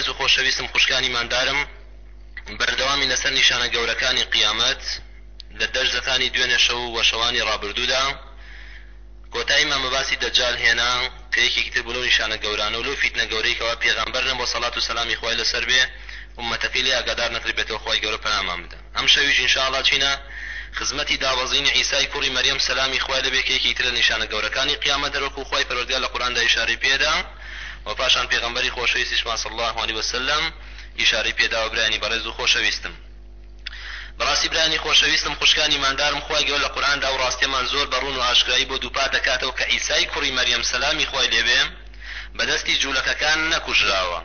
بەرێز و خۆشەویستم خوشکان ئیماندارم بەردەوامین لەسەر نیشانە گەورەکانی قیامەت لە دەرزەکانی دوێنێ شەو و شەوانی ڕابردوودا کۆتاییمان بە باسی دەجال هێنا کە یەکێکی تر بوو لەو نیشانە گەورانە و لەو فیتنە گەورەی کەوا پێغەمبەر نەبووە سەڵات و سەلامی خوای لەسەر بێ ئوممەتەکەی لێ ئاگادار نەکربێتەوە خوای گەورە پەنامان بدە. ئەمشەویش ان شاءاللە چینە خزمەتی دابەزینی عیسای کوڕی مەریەم سەلامی خوای لێ بێ کە یەکێکی ترە لە نیشانە گەورەکانی قیامەت هەروەکو خوای پەروەردگار لە قورئاندا ئیشارەی پێدا و پاشان پێغەمبەری خۆشەویستیشمان صلی اللە علیە وسلم ئیشارەی پێداوە برایانی بەڕێز و خۆشەویستم بەڕاستی برایانی خۆشەویستم خوشکان ئیماندارم خوای گەورە لە قورئاندا ئەو ڕاستیەمان زۆر بە ڕوون و ئاشکرایی بۆ دووپات دەکاتەوە کە عیسای کوڕی مەریەم سەلامی خوای لێ بێ بە دەستی جوولەکەکان نەکوژراوە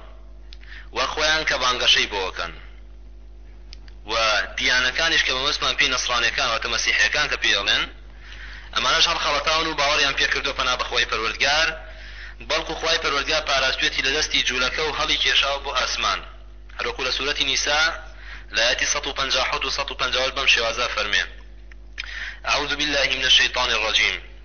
وەک خۆیان کە بانگەشەی بۆ ئەکەن. و دیانەکانیش کە مەبەستمان پێی نەسڕانیەکان واتە مەسیحیەکان کە پێی ئەڵێن ئەمانەش هەڵخەڵەتاون و باوەڕیان پێ کردوە پەنا بە خوای پەروەردگار بەڵکو خوای پەروەردگار پاراستویەتی لە دەستی جولەکە و هەڵی کێشاوە بۆ ئاسمان هەروەکو لە سورەتی نیسا لە ئایەتی سەد و پەنجا و حەوت و سەد و پەنجا و هەشت بەم شێوازە ئەفەرمێ اعوذ باللە من الشیطان الرجیم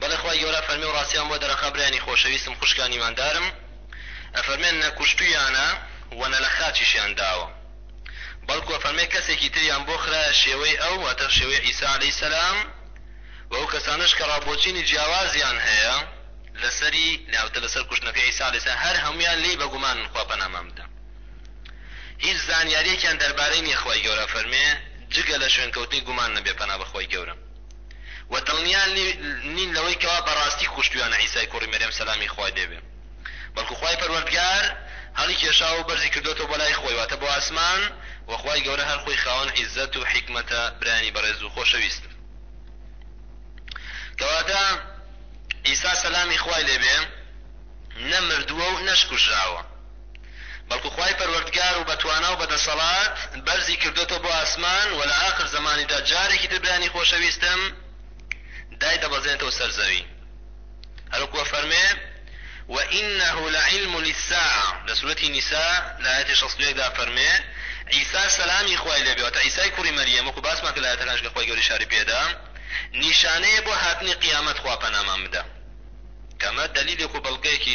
بەڵێ خوای گەورە فەرمی و ڕاستیان بۆ دەرەخا برایانی خۆشەویستم خوشکان ئیماندارم ئەفەرمێ نە کوشتویانە وە نە لە خاچیشیان داوە بەڵکو ئەفەرمێ کەسێکی تریان بۆ خرایە شێوەی ئەو واتە شێوەی عیسا علیە سلام وە ئەو کەسانەش کە ڕابۆچینی جیاوازیان هەیە لەسەری یاوتە لەسەر کوشتنەکەی عیسا علیە سلام هەر هەمویان لێی بەگومانن خوا پەنامان بدا هیچ زانیاریەکیان دەربارەی نیە خوای گەورە ئەفەرمێ جگە لە شوێن کەوتنی گومان نەبێ پەنا بەخوای گەورە. و دڵنیا نین لەوەی کەوا بەڕاستی کوشتویانە عیسای کوڕی مەریەم سەلامی خوای لێ بێ بەڵکو خوای پەروەردگار هەڵی کێشاوەو بەرزی کردۆتەوە بۆ لای خۆی واتە بۆ ئاسمان وە خوای گەورە هەر خۆی خاوەن عیزەت و حیکمەتە برایانی بەڕێز و خۆشەویست کەواتە عیسا سەلامی خوای لێ بێ نە مردووەو نەش کوژراوە. بەڵکو خوای پەروەردگار و بەتوانا و بەدەسەڵات بەرزی کردۆتەوە بۆ ئاسمان وە لە ئاخر زەمانیدا جارێکی تر برانی خۆشەویستم دای دەبەزێنێتەوە سەر زەوی هەروەکو ئەفەرمێ وانه لعلم للساعە لە سورەتی نیسا لە ئایەتی شەست و یەک دا ئەفەرمێ عیسا سەلامی خوای لێبێ واتە عیسای کوڕی مەریەم وەکو باسمان کرد لە ئایەتەکانش کە خوای گەورە شاری پێدا نیشانەیە بۆ هاتنی قیامەت خوا پەنامان بدە کە ئەمە دەلیلێک و بەڵگەیەکی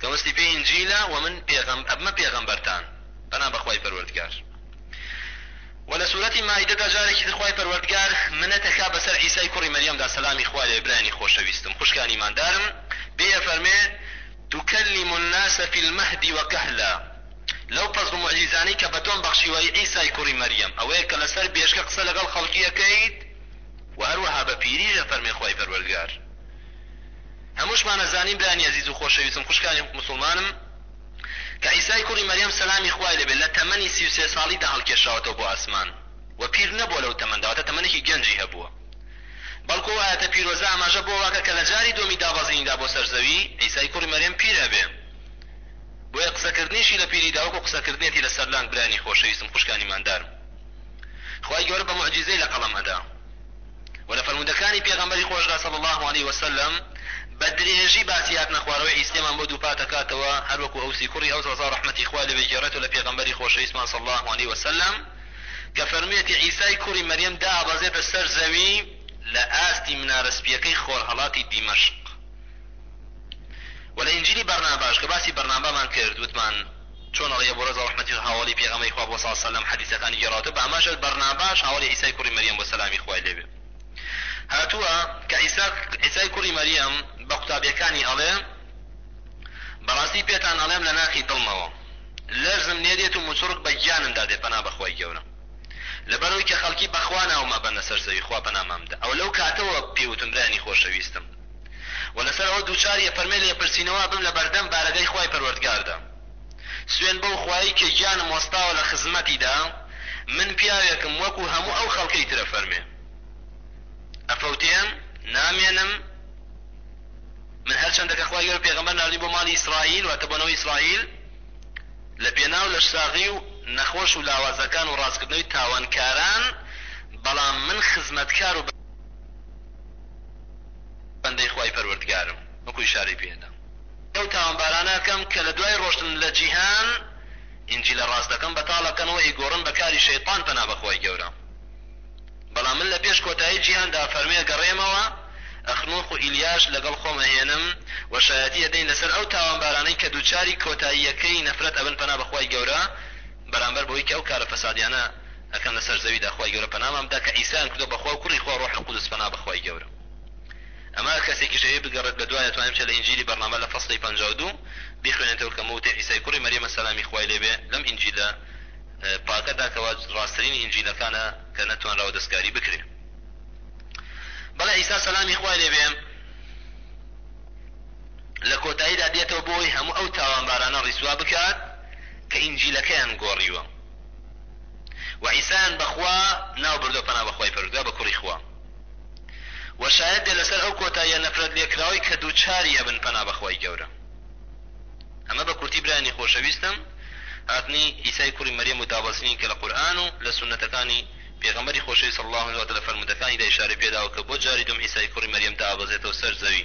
دەڵێستی پێ ئینجیلە وە من پێغەم ئەبمە پێغەمبەرتان پەنا بەخوای پەروەردگار وە لە سورەتی مائیدەدا جارێکی تر خوای پەروەردگار منەت ئەکا بەسەر عیسای کوڕی مەریەمدا سەلامی خوا لێ برایانی خۆشەویستم خوشکان ئیماندارم پێی ئەفەرمێ تکلم الناس فی المهد وکهلا لەو فەزڵ و موعجیزانەی کە بە تۆم بەخشیوە ئەی عیسای کوڕی مەریەم ئەوەیە کە لەسەر بێشکە قسە لەگەڵ خەڵکی ئەکەیت وە هەروەها بە پیریش ئەفەرمێ خوای پەروەردگار هەمووشمان ئەزانین برانی ئەزیز و خۆشەویستم خوشکانی موسڵمانم کە عیسای کوڕی مەریەم سەلامی خوای لێ بێت لە تەمەنی سی و سێ ساڵیدا هەڵکێشراوەتەوە بۆ ئاسمان وە پیر نەبووە لەو تەمەندا واتە تەمەنێکی گەنجی هەبووە بەڵکو ئەو ئایەتە پیرۆزە ئاماژە بۆ ئەوە ئەکا کە لە جاری دووەمی دابەزینیدا بۆ سەر زەوی عیسای کوڕی مەریەم پیر ئەبێ بۆیە قسە کردنیشی لە پیریدا وەکو قسە کردنێتی لە سەرلانک برانی خۆشەویستم خوشکان ایماندارم خوای گەورە بە موعجیزەی لە قەڵەم ئەدا. وە لە فەرموودەکانی پێغەمبەری خۆشدا صلی اللە علیە وسلم بە درێژی باسی هاتنە خوارەوەی عیسێمان بۆ دووپات دەکاتەوە هەر وەکو ئەوسی کوڕی ئەوس ڕەزا ڕەحمەتی خوا لێ بێ گێڕێتەوە لە پێغەمبەری خۆشەویستمان صلی اللە علیە وسلم کە فەرموویەتی عیسای کوڕی مەریەم دائەبەزێتە سەر زەوی لە ئاستی منارە سپیەکەی خۆرهەڵاتی دیمەشق وە لە ئینجیلی بەرناباش کە باسی بەرنابامان کرد وتمان چۆن ئەڵێی ئەبو رەزا رەحمەتی هاوەڵی پێغەمبەری خوا بووە ساڵ سەلەم حەدیسەکانی گێڕاوەتەوە بە ئەمەشت بەرناباش هاوەڵی عیسای کوڕی مەریەم بووە سەلامی خوای لێ بێ هاتووە کە عیسا عیسای کوڕی مەریەم بە قوتابیەکانی ئەڵێ بەڕاستی پێتان ئەڵێم لە ناخی دڵمەوە لەرزم لێ دێت و موچڕک بە گیانمدا دێ پەنا بەخوای گەورە لەبەرئەوەی کە خەڵکی بەخوا ناوم ئەبەنە سەر زەوی خوا پەنامام بدە ئەوە لەو کاتەوە پێی وتم برانی خۆشەویستم و لەسەر ئەوە دووچار یەپەرمێ لێپرسینەوا بم لە بەردەم بارەگای خوای پەروەردگاردا سوێن بەو خوایەی کە گیانم وەستاوە لە خزمەتیدا من پیاوێکم وەکو هەموو ئەو خەڵکەی ترە فەرمێ ئەفەوتێم نامێنم من هەرچەندە کە خوای گەورە پێغەمبەر ناردی بۆ ماڵی ئیسرائیل واتە بۆ نەوەی ئیسرائیل لە پێناو لەشساغی و نەخۆش و لاوازەکان و ڕاستکردنەوەی تاوانکاران بەڵام من خزمەتکار و بەندەی خوای پەروەردگارم وەکو ئیشارەی پێدام ئەو تاوانبارانە ئەکەم کە لە دوای ڕۆشتن لە جیهان ئینجیلە ڕاستەکەم بەتاڵ ئەکەن و ئەیگۆڕن بە کاری شەیتان پەنا بە خوای گەورە بەڵام من لە پێش کۆتایی جیهان دا فەرمی ئەگەڕێمەوە ئەخنوخ و ئیلیاش لەگەڵ خۆم ئەهێنم و شایەتی ئەدەین لەسەر ئەو تاوانبارانەی کە دووچاری کۆتاییەکەی نەفرەت ئەبن پەنا بە خوای گەورە بەرامبەر بەوەی کە ئەو کارە فەسادیانە ئەکەن لەسەر زەویدا خوای گەورە پەنامان بدا کە عیسایان کردوە بە خوا و کوڕی خوا ڕۆح القدس پەنا بە خوای گەورە ئەمە هەر کەسێکیش ئەوێ بگەڕێت بە دوای ئەتوانێ بچێت لە ئینجیلی بەرنامە لە فەسڵی پەنجا و دوو بیخوێنێتەوە کە مووتەی عیسای کوڕی مەریەمە سەلامی خوای لێ بێ لەم ئینجیلە پاکەدا کەوا ڕاستترینی ئینجیلەکانە کە نەتوانراوە دەستکاری بکرێ بەڵێ عیسا سەلامی خوای لێ بێ لە کۆتاییدا دێتەوە بۆی هەموو ئەو تاوانبارانە ڕیسوا بکات کە ئینجیلەکەیان گۆڕیوە و عیسایان بە خوا ناو بردوە پەنا بە خوای پەروەردگار بە کوڕی خوا و شایەت بێ لەسەر ئەو کۆتاییە نەفرەت لێکراوەی کە دووچاری ئەبن پەنا بە خوای گەورە ئەمە بە کورتی برایانی خۆشەویستم هاتنی عیسای کوڕی مەریەم و دابەزینی کە لە قورئان و لە سوننەتەکانی پێغەمبەری خۆشەویست صلی اللە علیه و آله لە فەرموودەکانیدا ئیشارەی پێداوە کە بۆ جاری دووەم عیسای کوڕی مەریەم دابەزێتەوە سەر زەوی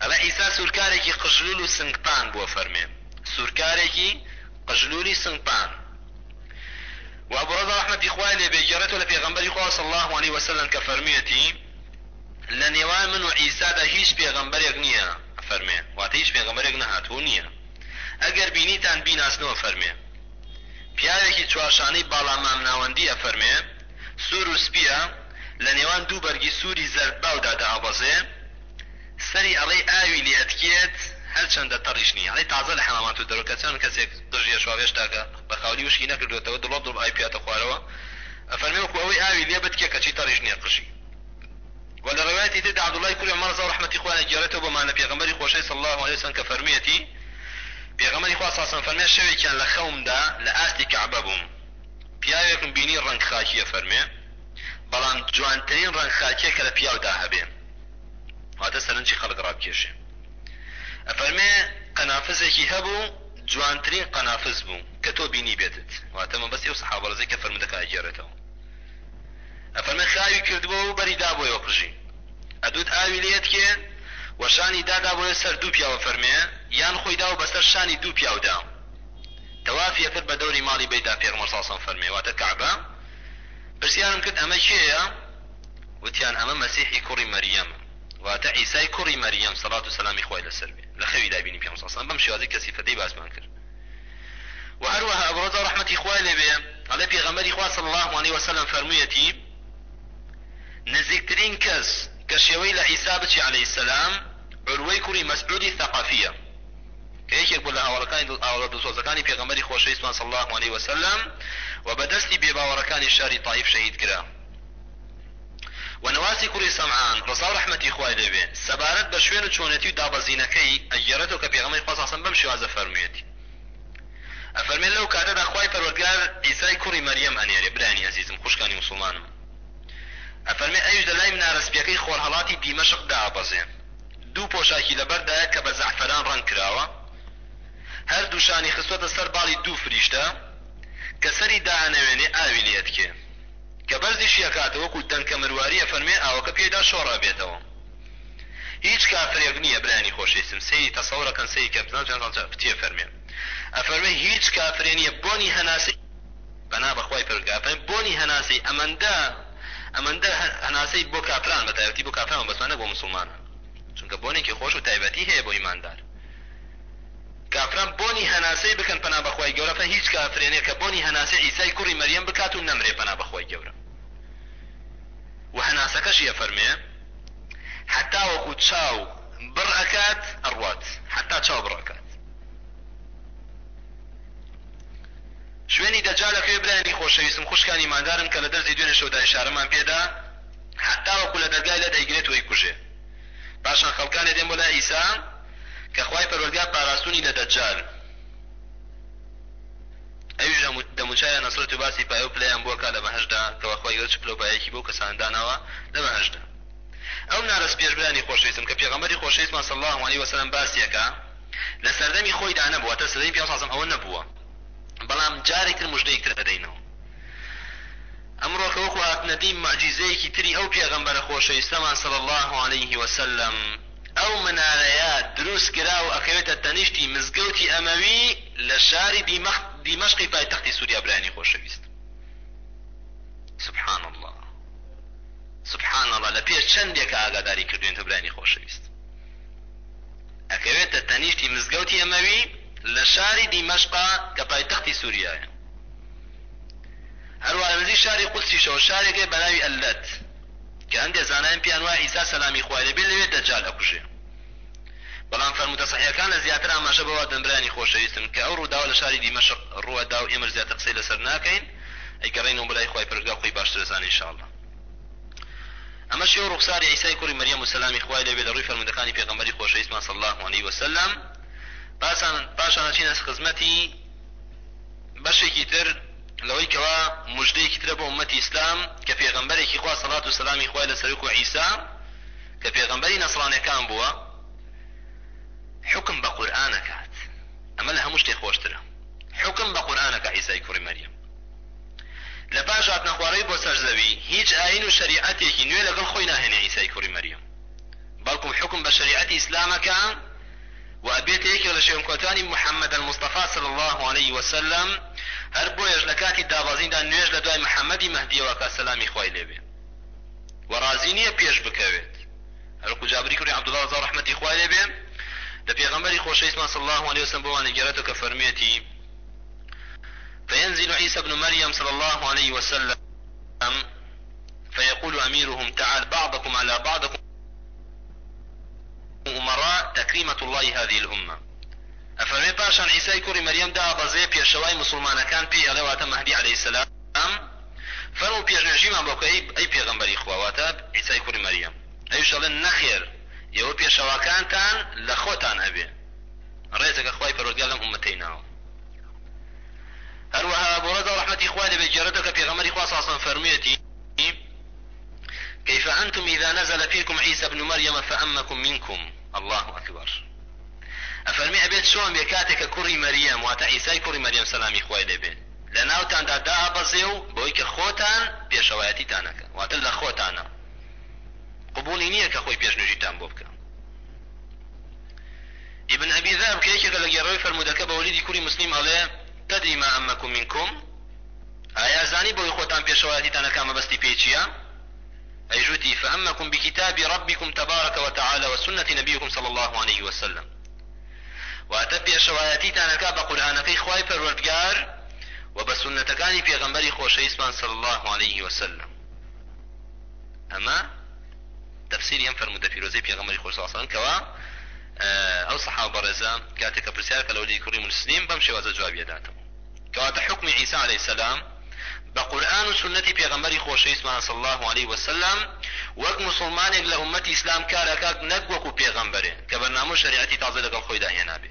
ئەڵێ عیسا سورکارێکی قژلول و سنگپان بووە فەرمێ سورکارێکی قژلولی سنگپان و ابو رضا رحمەتی خوای لێ بێ گێڕێتەوە لە پێغەمبەری خوا صلی اللە علیە وسلم کە فەرموویەتی لە نێوان من و عیسادا هیچ پێغەمبەرێک نییە فەرمێ واتە هیچ پێغەمبەرێک نەهاتووە و نییە ئەگەر بینیتان بیناسنەوە فەرمێ پیاوێکی چوارشانەی باڵا مامناوەندی ئەفەرمێ سوور و سپییە، لە نێوان دوو بەرگی سووری زەردباودا دەئەبەزێ، سەری ئەڵێی ئاوی لێ ئەتکێت، هەرچەندە تەڕیش نییە، ئەڵێی تازە لە حەمامات و دەرۆکە چەند کەسێک قژیەش و هێشتاکە بە خاولی وشکی نەکردووەتەوە، دڵۆپ دڵۆپ ئاوی پیاتە خوارەوە، ئەفەرمێ وەکوو ئەوەی ئاوی لێ بتکێ کەچی تەڕیش نییە قژی. و لە ڕەوایەتی تردا عەبدوڵڵای کوڕی عومەر ڕەزا و ڕەحمەتی خوای ئەگێڕێتەوە بۆمان لە پێغەمبەری خۆشەویست صلی اللە علیە وسلم کە فەرموویەتی، پێغەمبەری خوا صلی اللە علیە وسلم فەرموویە، شەوێکیان لە خەومدا لە ئاستی کەعبە بووم، پیاوێکم بینی ڕەنگ خاکیە فەرمێ بەڵام جوانترین ڕەنگ خاکیە کە لە پیاودا هەبێ واتە سەرنجی خەڵک ڕابکێشێ ئەفەرمێ قەنافزێکی هەبوو جوانترین قەنافز بوو کە تۆ بینی بێتت واتە مەبەستی ئەو سەحابە ڕەزی کە فەرمودەکە ئەگێڕێتەوە ئەفەرمێ خاوی کردبووە و بەری دابۆیەوە قژی ئەدوت ئاوی لێت کێ وەشانی دادا بۆیە سەر دوو پیاوە فەرمێ یان خۆی دا و بەسەر شانی دوو پیاودا تەوافی ئەکرد بە دەوری ماڵی بەیدا پێغەمبەر صلی اللە فەرمێ واتە کەعبە پرسیارم کرد ئەمە کێیە وتیان ئەمە مەسیحی کوڕی مەریەمە واتە عیسای کوڕی مەریەم سەڵات و سەلامی خوای لەسەر بێ لە خەویدا بینی پێغەمبەر صلی اللە علیە و سلم بەم شێوازی کە سیفەتەی باسمان کرد و هەروەها ئەبو رەزا ڕەحمەتی خوای لێ بێ ئەڵێ پێغەمبەری خوا صلی الله علیه وسلم فەرموویەتی نزیکترین کەس کە شێوەی لە عیسا بچی علیه السلام عروەی کوڕی مەسعودی ثەقەفیە کە یەکێک بوو لە هاوەڵەکانی دڵ ئاوا دڵسۆزەکانی پێغەمبەری خۆشەویستمان صلی اللە علیە وسلم و بە دەستی بێ باوەڕەکانی شاری طائیف شەهید کرا و نواسی کوڕی سەمعان ڕەزا و ڕەحمەتی خوای لێ بێ سەبارەت بە شوێن و چۆنێتی و دابەزینەکەی ئەگێڕێتەوە کە پێغەمبەری خوا صلی اللە علیە وسلم بەم شێوازە فەرموویەتی ئەفەرمێ لەو کاتەدا خوای پەروەردگار عیسای کوڕی مەریەم ئەنێرێ برایانی ئەزیزم خوشکانی موسڵمانم ئەفەرمێ ئەویش لە لای منارە سپیەکەی خۆرهەڵاتی دیمەشق دائەبەزێ دوو پۆشاکی لەبەردایە کە بە زەعفەران ڕەنگ کراوە، هەردووشانی خستووەتە سەر باڵی دوو فریشتە، کە سەری دائەنەوێنێ ئاوی لێ ئەتکێ، کە بەرزیشی ئەکاتەوە وەکوو دەنکە مرواری ئەفەرمێ ئاوەکە پێیدا شۆڕ ئەبێتەوە. هیچ کافرێک نییە برایانی خۆشەیستم سەیری تەسەوڕ ئەکەن سەیری کە پتیەفەرمێ ئەفەرمێ هیچ کافرێ نییە بۆنی هەناسەی پەنا بە خوای پەروەردگار ببەین بۆنی هەناسەی ئەمەندە ئەمەندە هەناسەی بۆ کافران بە تایبەتی بۆ کافران مەبەستمە نەک بۆ موسڵمانان چونکە بۆنێکی خۆش و تایبەتی هەیە بۆ ئیماندار کافران بۆنی هەناسەی بکەن پەنا بە خوای گەورە هیچ کافرێ نیە کە بۆنی هەناسەی عیسای کوڕی مەریەم بکات و نەمرێ پەنا بە خوای گەورە و هەناسەکەشی ئەفەرمێ حەتا وەکو چاو بڕ ئەکات ئەڕوات حەتا چاو بڕ ئەکات شوێنی دەجا لە کوێ برایانی خۆشەویستم خوشکان ئیماندارن کە لە دەرزی دوێنێ شەودا ئیشارەمان پێدا هەتاوەکو لە دەرگای لەت ئەیگرێت و ئەیکوژێ پاشان خەڵکانێ دێن بۆ لای عیسا کە خوای پەروەرگار پاراستوونی لە دەجال ئەویش ئەم دەموچاویان ئەسڕێت و باسی پایە و پلەیان بۆ ئەکا لە بەهەشدا کەوا خوای گەورە چ پلە و پایەیەکی بۆ کەسان داناوە لە بەهەشدا ئەو منارە سپیەش برایانی خۆشەویستم کە پێغەمبەری خۆشەویستمان صلی اللە علیە وسلم باسی ئەکا لە سەردەمی خۆیدا نەبوو، واتە لە سەردەمی پیاوساز ئەم ئەوە نەبووە، بەڵام جارێک تر مژدەیەک تر ئەدەینەوە. ئەمڕۆکە وەکو هاتنە دی موعجیزەیەکی تری ئەو پێغەمبەرە خۆشەویستەمان صلی اللە علیە وسلم، ئەو منارەیە دروست کرا و ئەکەوێتە تەنیشتی مزگەوتی ئەمەوی لە شاری دیمەخ دیمەشقی پایتەختی سوریا برایانی خۆشەویست. سبحان اللە سبحان اللە لە پێش چەندێکە ئاگاداری کردووینەتەوە برایانی خۆشەویست. ئەکەوێتە تەنیشتی مزگەوتی ئەمەوی لە شاری دیمەشقا کە پایتەختی سوریایە، هەروە لە نزیک شاری قودسیشەوە شارێکەیە بە ناوی اللد کە هەندێ زانایان پێیان وایە عیسا سەلامی خوای لێ بێ لەوێ دەجال ئەکوژێ بەڵام فەرموودە سەحیحەکان لە زیاتر ئاماژە بەوە دەن برایانی خۆشەویستم کە ئەو ڕووداوە لە شاری دیمەشق ڕووئەدا و ئێمەش زیاتر قسەی لەسەر ناکەین ئەیگەڕێینەوە بۆ لای خوای پەروەردگار خۆی باشتر ئەزانێ ان شاء اللە. ئەمە شێوە ڕوخساری عیسای کوڕی مەریەم و سەلامی خوای لێ بێ لە ڕووی فەرموودەکانی پێغەمبەری خۆشەویستمان صلی اللە علیە وسلم پاسان پاشان ئەچینە خزمەتی بەشێکی تر لەوەی کەوا مژدەیەکی ترە بۆ ئومەتی ئیسلام کە پێغەمبەرێکی خوا صلات و سەلامی خوای لە سەرک و عیسا کە پێغەمبەری نەسرانەکان بووە حکم بە قورئانەکات ئەمە لە هەموو شتێ خۆشترە حکم بە قورئانەکە عیسای کوڕی مەریەم لە پاش هاتنە خوارەوی بۆ سەر زەوی هیچ ئاین و شەریعەتێکی نوێ لەگەڵ خۆی ناهێنێ عیسای کوڕی مەریەم بەڵکو حوکم بە شەریعەتی ئیسلام ئەکا و ئەبێتە یەکێک لە شوێنکۆتانی محمد المصطفی صلی اللە علیە وسلم هەر بۆیەش لە کاتی دابەزیندا نوێژ لە دوای محمدی مەهدیەوە ئەکا سەلامی خوای لێ بێ و ڕازی نیە پێش بکەوێت هەروەکو جابری کوڕی عبداللە ڕەزا و ڕەحمەتی خوای لێ بێ لە پێغەمبەری خۆشەویستمان صلی اللە علیە وسلم بۆمان ئەگێڕێتەوە کە فەرموویەتی فینزل عیسی بن مریم صلی اللە علیه وسلم فیقول امیرهم تعال بعضکم علی بعضکم امراء تکریمة اللە هذه الامە ئەفەرمێ پاشان عیسای کوڕی مەریەم دابەزێ پێشەوای مسوڵمانەکان پێی ئەڵێ واتە مەهدی عەلەیهی السلام فەرموو پێشنوێژیمان بۆ بکە ئەی پێغەمبەری خوا واتە عیسای کوڕی مەریەم ئەویش ئەڵێن نەخێر ئێوە پێشەواکانتان لە خۆتان ئەبێ ڕێزێکە خوای پەروەردگار لەم ئوممەتەی ناوە هەروەها ئەبو رەزا ڕەحمەتی خوای لێبێت گێڕێتەوە کە پێغەمبەری خوا صلی علیە فەرموویەتی، کیف انتم اذا نزل فیکم عیسی ابن مریم فامکم منکم، اللە اکبر، ئەفەرمێ ئەبێت چۆن بێ کاتێک کە کوڕی مەریەم واتە عیسای کوڕی مەریەم سەلامی خوای لێبێت لەناوتاندا دائەبەزێ و بەوەی کە خۆتان پێشەوایەتیتان ئەکەن واتە لەخۆتانە قبوڵی نییە کە خۆی پێشنوێژیتان بۆ بکا. ئیبن ئەبی ذئب کە یەکێکە لە گێڕەوەی فەرموودەکە بە وەلیدی کوڕی موسلیم ئەڵێ، تدری ما امکم منکم، ئایا ئەزانی بەوەی خۆتان پێشەوایەتیتان ئەکا مەبەستی پێی چییە؟ ئەیش وتی، فامکم بکتاب ربکم تبارک و تعالی و سنە نبیکم صلی اللە علیە و سلم، واتە پێشەوایەتیتان ئەکا بە قورئانەکەی خوای پەروەردگار و بە سوننەتەکانی پێغەمبەری خۆشەویستمان صلی اللە علیە و سلم. ئەمە، تەفسیری ئەم فەرموودە پیرۆزەی پێغەمبەری خۆی صلی اللە علیە وسلم کەوا ئەو سەحابە بەڕێزە کاتێ کە پرسیار کە لە وەلیدی کوڕی مولسلیم بەم شێوازە جوابی ئەداتەوە کەواتە حوکمی عیسی علیە سەلام بە قورئان و سوننەتی پێغەمبەری خۆشەویستمان صلی اللە علیە وسلم وەک موسڵمانێک لە ئوممەتی ئیسلام کار ئەکات نەک وەکو پێغەمبەرێ کە بەرنامە و شەریعەتی تازەی لەگەڵ خۆیدا هێنابێ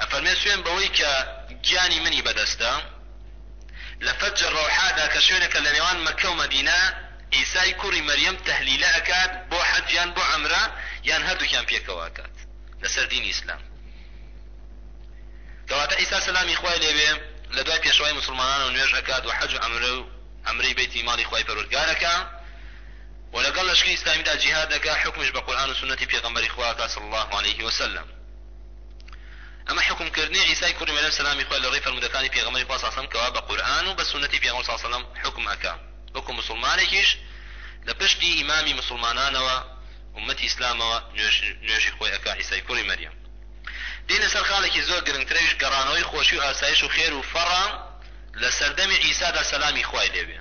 ئەفەرمێ سوێن بەوەی کە گیانی منی بەدەستە، لە فەج الروحادا کە شوێنێکە لە نێوان مەککە و مەدینە، عیسای کوڕی مەریەم تەهلیلە ئەکات بۆ حەج یان بۆ عەمرە یان هەردووکیان پێکەوە ئەکات لەسەر دینی ئیسلام. کەواتە عیسا سەلامی خوای لێبێ لە دوای پێشەوای موسڵمانانەوە نوێژ ئەکات و حەج و عەمرە و عەمرەی بەیتی ماڵی خوای پەروەردگار ئەکا، وە لەگەڵ لەشکری ئیسلامیدا جیهاد دەکا حوکمش بە قورئان و سوننەتی پێغەمبەری خوا ئەکا صلی اللە علیە وسلم ئەمە حوکم کردنی عیسای کوڕی مەرێم سەلامی خوای لەڕێی فەرموودەکانی پێغەمبەری خوا صلی اللە علیە وسلم کەوا بە قورئان و بە سوننەتی پێغەمبەر صلی اللە علیە وسلم حوکم ئەکا وەکو موسڵمانێکیش لە پشتی ئیمامی موسڵمانانەوە ئومەتی ئیسلامەوە نوێژ نوێژی خۆی ئەکا عیسای کوڕی مەرێم دێنە سەر خاڵێکی زۆر گرنگتر ئەویش گەڕانەوەی خۆشی و ئاسایش و خێر و فەڕە لە سەردەمی عیسادا سەلامی خوای لێبێ.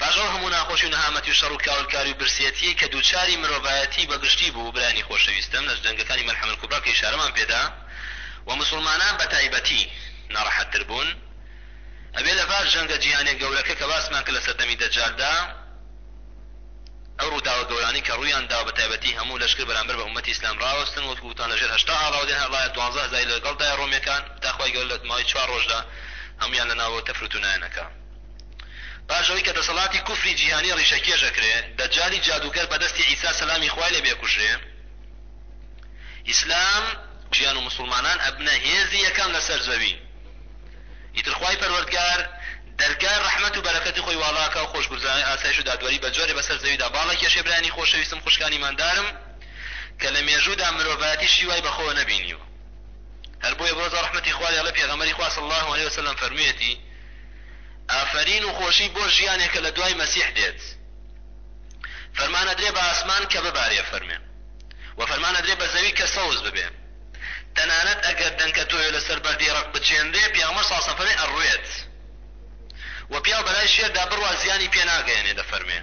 پاش ئەو هەموو ناخۆشی و نەهامەتی و شەڕ و کاولکاری و برسیەتیەی کە دووچاری مرۆڤایەتی بە گشتی بوو برایانی خۆشەویستم لە جەنگەکانی مەلحەمە کبرا کە ئیشارەمان پێدا و مسوڵمانان بە تایبەتی ناڕەحەت تر بوون ئەبێ لە پاش جەنگە جیهانیە گەورەکە کە باسمان کرد لە سەردەمی دەجال دا ئەو ڕووداوە گەورانەی کە ڕوویان داوە بە تایبەتی هەموو لەشکر بەرامبەر بە ئومەتی ئیسلام ڕاوەستن وەک گوتان لە ژێر هەشتا ئاڵاوە دێن هەر ڵایە دوانزە هەزاری لە گەڵ دایە ڕۆمیەکان تا خوای گەورە لە ماوەی چوار ڕۆژدا هەموویان لە ناوەوە تەفروتونایان ئەکا. پاش ئەوەی کە دەسەڵاتی کوفری جیهانی ڕیشەکێش ئەکرێ، دەجالی جادووکەر بە دەستی عیسا سەلامی خوای لێبێ ئەکوژرێ، ئیسلام ژیان و موسوڵمانان ئەبنە هێزی یەکەم لە سەر زەوی، ئیتر خوای پەروەردگار دەرگای ڕەحمەت و بەرەکەتی خۆی واڵا ئەکا و خۆشگوزرانی و ئاسایش و دادوەری بە جۆرێ بە سەر زەویدا باڵ ئەکێشێ برایانی خۆشەویستم خوشکانی ئیماندارم کە لە مێژوودا مرۆڤایەتی شی وای بە خۆوە نەبینیوە هەر بۆیە بۆ زۆر ڕەحمەتی خوا لێڵێ پێغەمبەری خوا صلی اللە علیە وسلم فەرموویەتی ئافەرین و خۆشی بۆ ژیانێک کە لە دوای مەسیح دێت. فەرمان ئەدرێ بە ئاسمان کە ببارێ فەرمێ و فەرمان ئەدرێ بە زەوی کە سەوز ببێ. تەنانەت ئەگەر دەنکە تۆێ لە سەر بەردی ڕەق بچێنرێ، پێغەمبەر سڵاو سەلام فەرمێ ئەڕوێت و پیاو بە لای شێردا بڕوا زیانی پێ ناگەیەنێ دەفەرمێ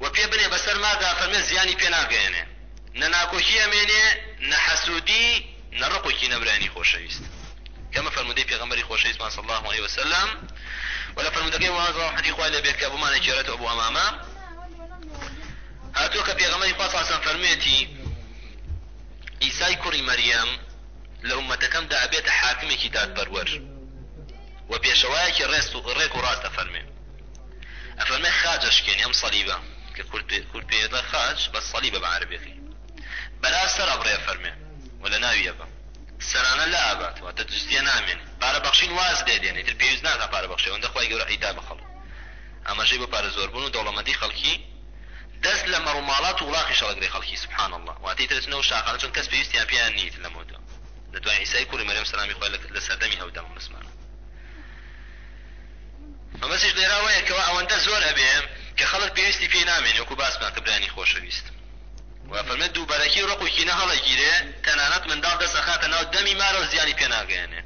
و پێ بنێ بە سەر ماردا فەرمێ زیانی پێ ناگەیەنێ. نە ناکۆکی ئەمێنێ نە حەسودی نە ڕق و کینە برایانی خۆشەویست کەمە فەرموودەی پێغەمبەری خۆشەویستمان صلی اللە علیە وسلم وە لە فەرموودەکەی معاذ ڕەحمەتی خوای لێ بێت کە بۆمان ئەگێڕێتەوە ئەبو ئەمامە هاتووە کە پێغەمبەری خوا صلی اللە علیە وسلم فەرموویەتی عیسای کوڕی مەریەم لە ئومەتەکەمدا ئەبێتە حاکمێکی دادپەروەر و پێشەوایەکی ڕێست و ڕێک و ڕاست ئەفەرمێ ئەفەرمێ خاج ئەشکێنێ ئەم سەلیبە کە کورد پێ کورد پێ ئەڵێ خاج بەس سەلیبە بە عەرەبیەکەی بەراز سەر ئەبڕێ ئەفەرمێ و لە ناوی ئەبا سەرانە لا ئەبات واتە دزدیە نامێنێ پارە بەخشین واز لێ دێنێ ئیتر پێویست ناکا پارە بەخشێ ئەوەندە خوای گەورە ئەیدا بە خەڵک ئاماژەی بۆ پارە زۆربوون و دەوڵەمەندی خەڵکی دەست لە مەڕ و ماڵات و وڵاخی شەڵەگرەی خەڵکی سبحان الله واتە ئیتر ئەچنەوە شاخانە چون کەس پێویستیان پێیان نییە ئیتر لەمەودوا لە دوای عیسای کوڕی مەریەم سەلامی خوای لە سەردەمی ئەو دەم مسمانە مەبەستیش لێرە ئەوەیە کەوا ئەوەندە زۆر ئەبێ کە خەڵک پێویستی پێی نامێنێ وەکو باسمان کرد برانی خۆشەویست وە فەرمێ دووبەرەکی ڕق و کینە هەڵەگیرێ تەنانەت منداڵ دەست ئەخاتە ناو دەمی مارەو زیانی پێ ناگەیەنێ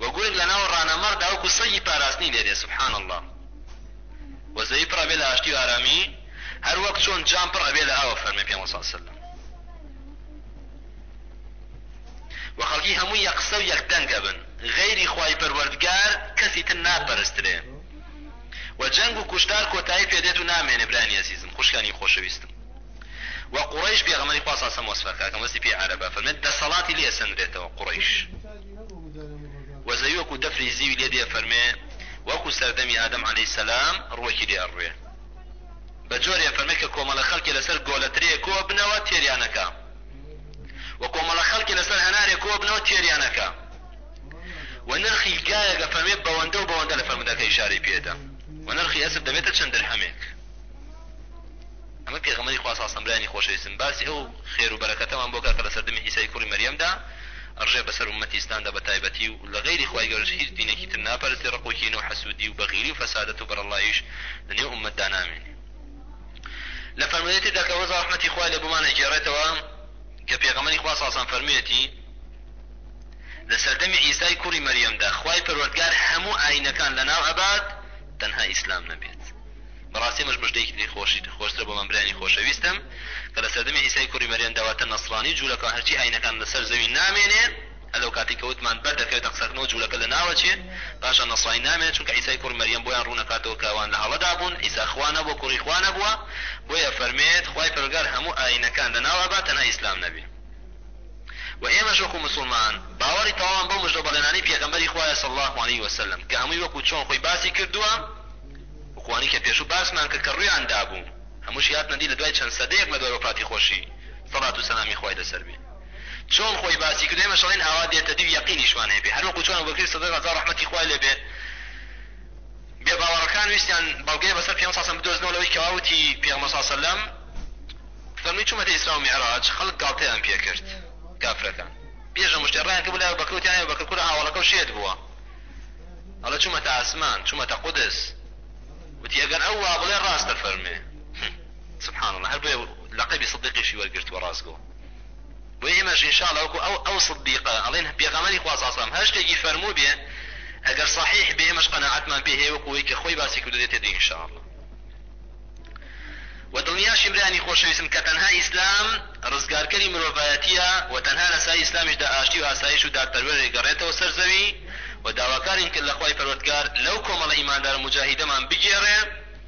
وە گورگ لەناو ڕانە مەڕدا وەکو سەگی پاراستنی لێدێ سبحان اللە وە زەوی پڕ ئەبێ لە ئاشتی و ئارامی هەر وەک چۆن جام پڕ ئەبێ لە ئاوە فەرمێ پێمەسا سلم وە خەڵکی هەموو یەک قسە و یەک دەنگ ئەبن غەیری خوای پەروەردگار کەسی تر ناپەرسترێ وە جەنگ و کوشتار کۆتایی پێ دێت و نامێنێ برایانی ئەزیزم خوشکانی خۆشەویستم وە قوڕەیش پێغەمبەری خوا سا سەم وەسفە کاکەم وەسفی پێی عەرەبە فەرمێت دەسەڵاتی لێ ئەسەنرێتەوە قوڕەیش وە زەوی وەکو دەفری زیوی لێ دێ فەرمێ وەکو سەردەمی ئادەم عەلەی سەلام ڕوەکی لێ ئەڕوێ بە جۆرێ فەرمێ کە کۆمەڵە خەڵکێ لەسەر گۆلەترێ کۆ بنەوە تێریانەکا و کۆمەڵە خەڵکی لەسەر هەنارێ کۆبنەوە تێریانەکا و نرخی گایەک ئەفەرمێ بەوەندە و بەوەندە لە فەرمودەکە ئیشارەی پێدا و نرخی ئەسپ دەبێتە چەند درهەمێک ئەمە پێغەمەری خوا ساسم برانی خۆشەویستم باسی ئەو خێر و بەرەکەتەمان بۆ کاکە لە سەردەمی عیسای کوڕی مەریەمدا ئەڕژێ بەسەر ومەتی ئیسلامدا بە تایبەتی و لە غەیری خوای گەورەش هیچ دینێکی تر ناپەرستی ڕق و کینە و حەسودی و بەغیری و فەسادەت و بەرەڵڵایش لە نێو ئوممەتدا نامێنێ لە فەرموودەی تردا کە رەزا رەحمەتی خوای لێ بوومان ئەگێڕێتەوە کە پێغەمبەری خوا صلی اللە علیە وسلم فەرموویەتی لە سەردەمی عیسای کوڕی مەریەمدا خوای پەروەردگار هەموو ئاینەکان لەناو ئەبات تەنها ئیسلام نەبێت بەڕاستی ئەمەش مژدەیەکی تری خۆشی خۆشترە بۆمان برانی خۆشەویستم کە لە سەردەمی عیسای کوڕی مەریەمدا واتە نەسرانی جوولەکە هەرچی ئاینەکان لەسەر زەوی نامێنێ هەر لەو کاتەی کە وتمان بەر دەکەوێتە قسەکردنەوە جولەکە لە ناوە چێت پاشان نەسرانی نامێنێت چونکە عیسای کوڕی مەریەم بۆیان ڕوو نەکاتەوە کە ئەوان لە هەڵەدا بوون عیسا خوا نەبووە کوڕی خوا نەبووە بۆیە فەرمێت خوای پەروەگار هەموو ئاینەکان لە ناو ئەبات تەنها ئیسلام نەبێ وە ئێمەش وەکو موسوڵمان باوەڕی تەواومان بەو مژدەو بەڵێنانەی پێغەمبەری خوایە صلی اللە علیە وسلم کە هەمووی وەکو چۆن خۆی باسی کردووە وەکو ئەوانەی کە پێشوو باسمان کرد کە ڕوویان دابوو هەمووشی هاتنە دی لە دوای چەند سەدەیەک لە دوای وەفاتی خۆشی صلات و سەلامی خوای لەسەر بێ. چۆن خۆی باسی کردو ئێمەش ئەڵێین ئاوا دێتە دی و یەقینیشمان هەیە پێی هەروەکو چۆن ئەبوبەکری سدیق رەزا رەحمەتی خوای لێ بێ بێ باوەڕەکان ویستیان بەڵگەی بەسەر پێغەمبەر ساسەم بدۆزنەوە لەوەی کەوا وتی پێغەمبەر ساسەلەم فەرمی چومەتە ئیسرا و میعراج خەڵک گاڵتەیان پێ کرد کافرەکان پێش ئەم شتە ڕایان کردبوو لای ئەبوبەکر وتیان ئەی ئەبوبەکر کورە هاوەڵەکە و شێت بووە ئەڵێ چومەتە ئاسمان چومەتە قودس وتی ئەگەر ئەو وا بڵێ ڕاستە فەرمێ سبحان الله هەر بۆیە لەقەبی سدیقیشی وەرگرتووە ڕاستگۆ بۆیە ئێمەش ان شاء اللە وەکو ئەو ئەو صدیقە ئەڵێن پێغەمبەری خوا صلی اللە علیە وسلم هەرشتێکی فەرمووبێ ئەگەر صحیح بێ ئێمەش قەناعەتمان پێ هەیە وەکو ئەوەی کە خۆی باسی کردووە دێتە دی ان شاء اللە وە دڵنیاشین برایانی خۆشەویستم کە تەنها ئیسلام ڕزگارکەری مرۆڤایەتیە و تەنها لە سایەی ئیسلامیشدا ئاشتی و ئاسایش و دادپەروەری دەگەڕێتەوە سەر زەوی و داواکارین کرد لە خوای پەروەردگار لەو کۆمەڵە ئیماندارە موجاهیدەمان بگێڕێ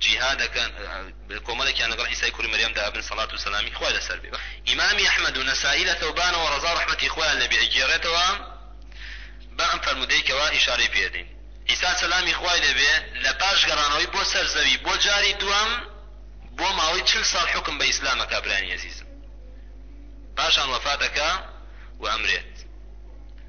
جیهاد ئەکەن کۆمەلێکیان لەگەڵ عیسای کوری مەریەم دا ئەبن سەڵات و سەلامی خوای لەسەر بێ ئیمامی ئەحمەد و نەسائی لە ثەوبانەوە ڕەزا و ڕەحمەتی خوایان لێ بێ ئەگێڕێتەوە بە ئەم فەرموودەی کەوا ئیشارەی پێ ئەدەین عیسا سەلامی خوای لێ بێ لە پاش گەڕانەوەی بۆ سەر زەوی بۆ جاری دووەم بۆ ماوەی چل ساڵ حوکم بە ئیسلام ئەکا برایانی ئەزیزم پاشان وەفات ئەکا و ئەمرێت.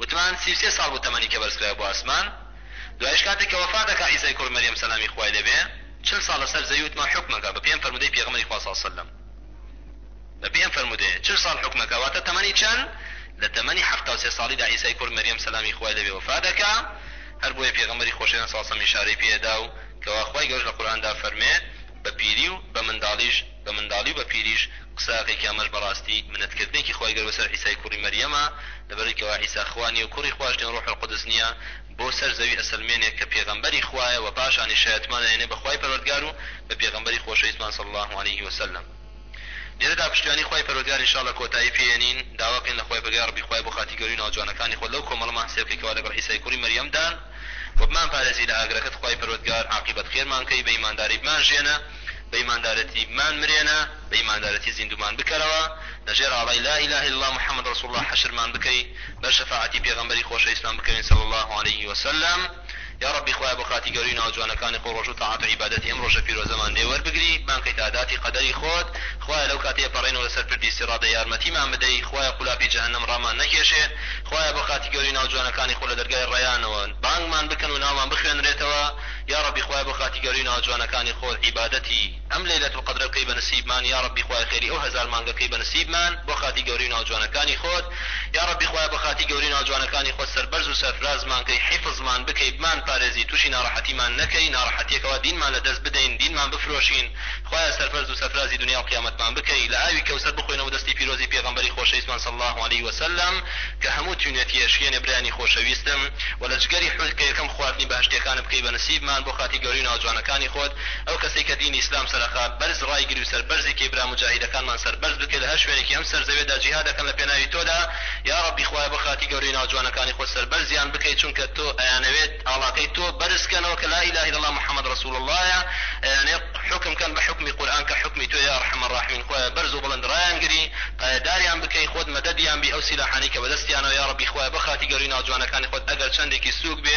وتمان سی و سێ ساڵ بوو تەمەنی کە بەرزکرایە بۆ ئاسمان دوایش کاتێک کە وەفات ئەکا عیسای کوڕی مەریەم سەلامی خوای لێبێ چل ساڵ لەسەر زەوی وتمان حوکم ئەکا بەپێی ئەم فەرموودەی پێغەمبەری خوا صلی سلم بەپێی ئەم فەرموودەیە چل ساڵ حوکم ئەکا واتە تەمەنی چەند لە تەمەنی حەفتا و سێ ساڵیدا عیسای کوڕی مەریەم سەلامی خوای لێبێ وەفات ئەکا هەربۆیە پێغەمبەری خۆشەوێن صلی سلم ئیشارەی پێ ئەدا و کەوا خوای گەورەش لە قورئاندا فەرمێ بە پیری و بە منداڵیش بە منداڵی و بە پیریش قساکەی کە ئەمەش بەڕاستی منەت کردنێکی خوای گەورە سەر عیسای کوڕی مەریەمە لەبەرەوی کەوا عیسا خوا نیە و کوڕی خواش نیە و ڕوح القدس نیە بۆ سەر زەوی ئەسەلمێنێ کە پێغەمبەری خوایە وە پاشانیش شایەتمان ئەێنێ بە خوای پەروەردگار و بە پێغەمبەری خۆشەویستمان صلی اللە علیە وسلم. لێرەدا پشتیوانی خوای پەروەردگار ان شاءاللە کۆتایی پێ یەنین داوا بکەین لە خوای پەروەردگار ڕەبی خوایە بۆ خاتری گەورەی ناوە جوانەکانی خۆت لەو کۆمەڵەمان حسێب کەی کەوا لەگەڵ عیسای کوڕی مەریەم دان وە بمان پارێزی لە ئاگرەکەت خوای پەروەردگار عاقیبەت خێرمان کەی بە ئیمانداری بمان ژێنە بە ئیماندارەتی بمان مرێنە بە ئیماندارەتی زیندوومان بکەرەوە لە ژێر ئاڵای لا الە الا اللە محمد رسول اللە حەشرمان بکەی بەر شەفاعەتی پێغەمبەری خۆشەویستمان بکەوین صلی اللە علیە وسلم یا ڕەبی خوایە بۆ خاتی گەورەی ناوت جوانەکانی قوڵ ڕۆژو تاعەت و عیبادەتی ئەم ڕۆژە پیرۆزەمان لێ وەربگری بمانکەی تا داتی قەدەری خۆت خوایە لەو کاتەی ئەپەڕێینەوە لەسەر پردی سیڕاطدا یارمەتیمان بدەی خوایە قولاپی جەهەنەم ڕامان نەکێشێ خوایە بۆ خاتی گەورەی ناو جوانەکانی خۆت لە دەرگای ڕەیانەوە بانگمان بکەن و ناومان بخوێنرێتەوە یا ڕەبی خوایە بۆ خاتی گەورەی ناو جوانەکانی خۆت عیبادەتی ئەم لەیلەتولقەدرە بکەی بە نسیبمان یاڕەبی خوایە خێری ئەو هەزار مانگە کەی بە نسیبمان بۆ خاتی گەورەی و ناوجوانەکانی خۆت یاڕەبی خوایە بە خاتی گەورەی و ناوجوانەکانی خۆت سەربەرز و سەرفرازمان کەی حیفزمان بکەی بمان پارێزی توشی ناڕەحەتیمان نەکەی ناڕەحەتیەک ئەوە دینمان لە دەست بدەین دینمان بفرۆشین خوایە سەرفەرز و سەفرازی دنیاو قیامەتمان بکەی لە ئاوی کەوسەر بخۆینە و دەستی پیرۆزی پێغەمبەری خۆشەویستمان صلی اللە علیە و سلم کە هەموو تینوێتی ئەشکێنێ برایانی خۆشەویستم و لە جگەری حور کە یەکەم خواردنی بەهەشتیەکانە بکەی بە نسیبمان بۆ خاتی گەورەی و ناوجوانەکانی خۆت ئەو کەسەی کە دینی ئیسلام سەرەخا، بەرز ڕای گر و سەربەرزی کەی برا موجاهیدەکانمان سەربەرز بکەی لە هەر شوێنێکی ئەم سەر زەوێدا جیهاد دەکەن لە پێناوی تۆدا یا ڕەبی خوایە بۆ خاتی گەورەی ناو جوانەکانی خۆت سەربەرزیان بکەی چونکە تۆ ئەیانەوێت ئاڵاکەی تۆ بەرز کەنەوە کە لا الە الا اللە محمد رسول اللە یە ئەیانەوێت حوکم کەن بە حوکمی قورئان کە حوکمی تۆیە یا ارحم الراحمین خوایە بەرز و بڵند ڕایان گری پایەداریان بکەی خۆت مەدەدیان بی ئەو سیلاحانەی کە بەدەستیانەوە یا ڕەبی خوایە بۆ خاتی گەورەی ناو جوانەکانی خۆت ئەگەر چەندێکی سوک بێ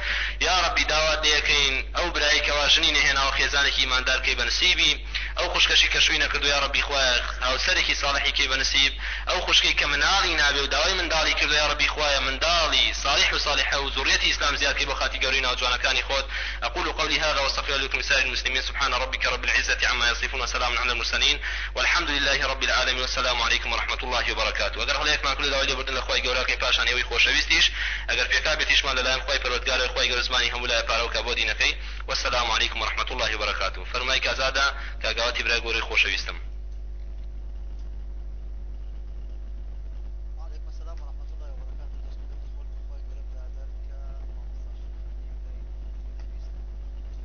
یاڕەبی داوات لێکەین ئەو برای کەوا ژنی نەهێناوە خێزانێکی ئیماندار بکەی بە نسیبی ئەو خوشکەشی کە شووی نەکردووە یاڕەبی خوایە هاوسەرێکی ساڵحی کەی بە نسیب ئەو خوشکەی کە مناڵی نابێ و داوای منداڵی کردووە یاڕەبی خوایە منداڵی ساڵح و ساڵحە و زوڕیەتی ئیسلام زیاد کەی بۆ خاتری گەورەی ناو جوانەکانی خۆت اقول قولی هذا واستغفر لکم ولسائر المسلمین سبحان ربک رب العزە عما یصفون وسلام علی المرسلین والحمد للە رب العالمین والسلام علیکم ورحمە اللە وبرکاتوه گەر هەڵەیەکمان کردو داوای لێبوردن لە خوای گەورە کەین پاشان ئێوەی خۆشەویستیش ئەگەر پێکابێتیشمان لەلایەن خوای پەروەردگارەوە خوای گەورە زمانی هەموو لایە پارەو کا بۆ دینەکەی والسلام علیکم ورحمە اللە وبرکاتوه فەرمای کاک ئادا کاک ئاوات ی برای گەورەی خۆشەویستم.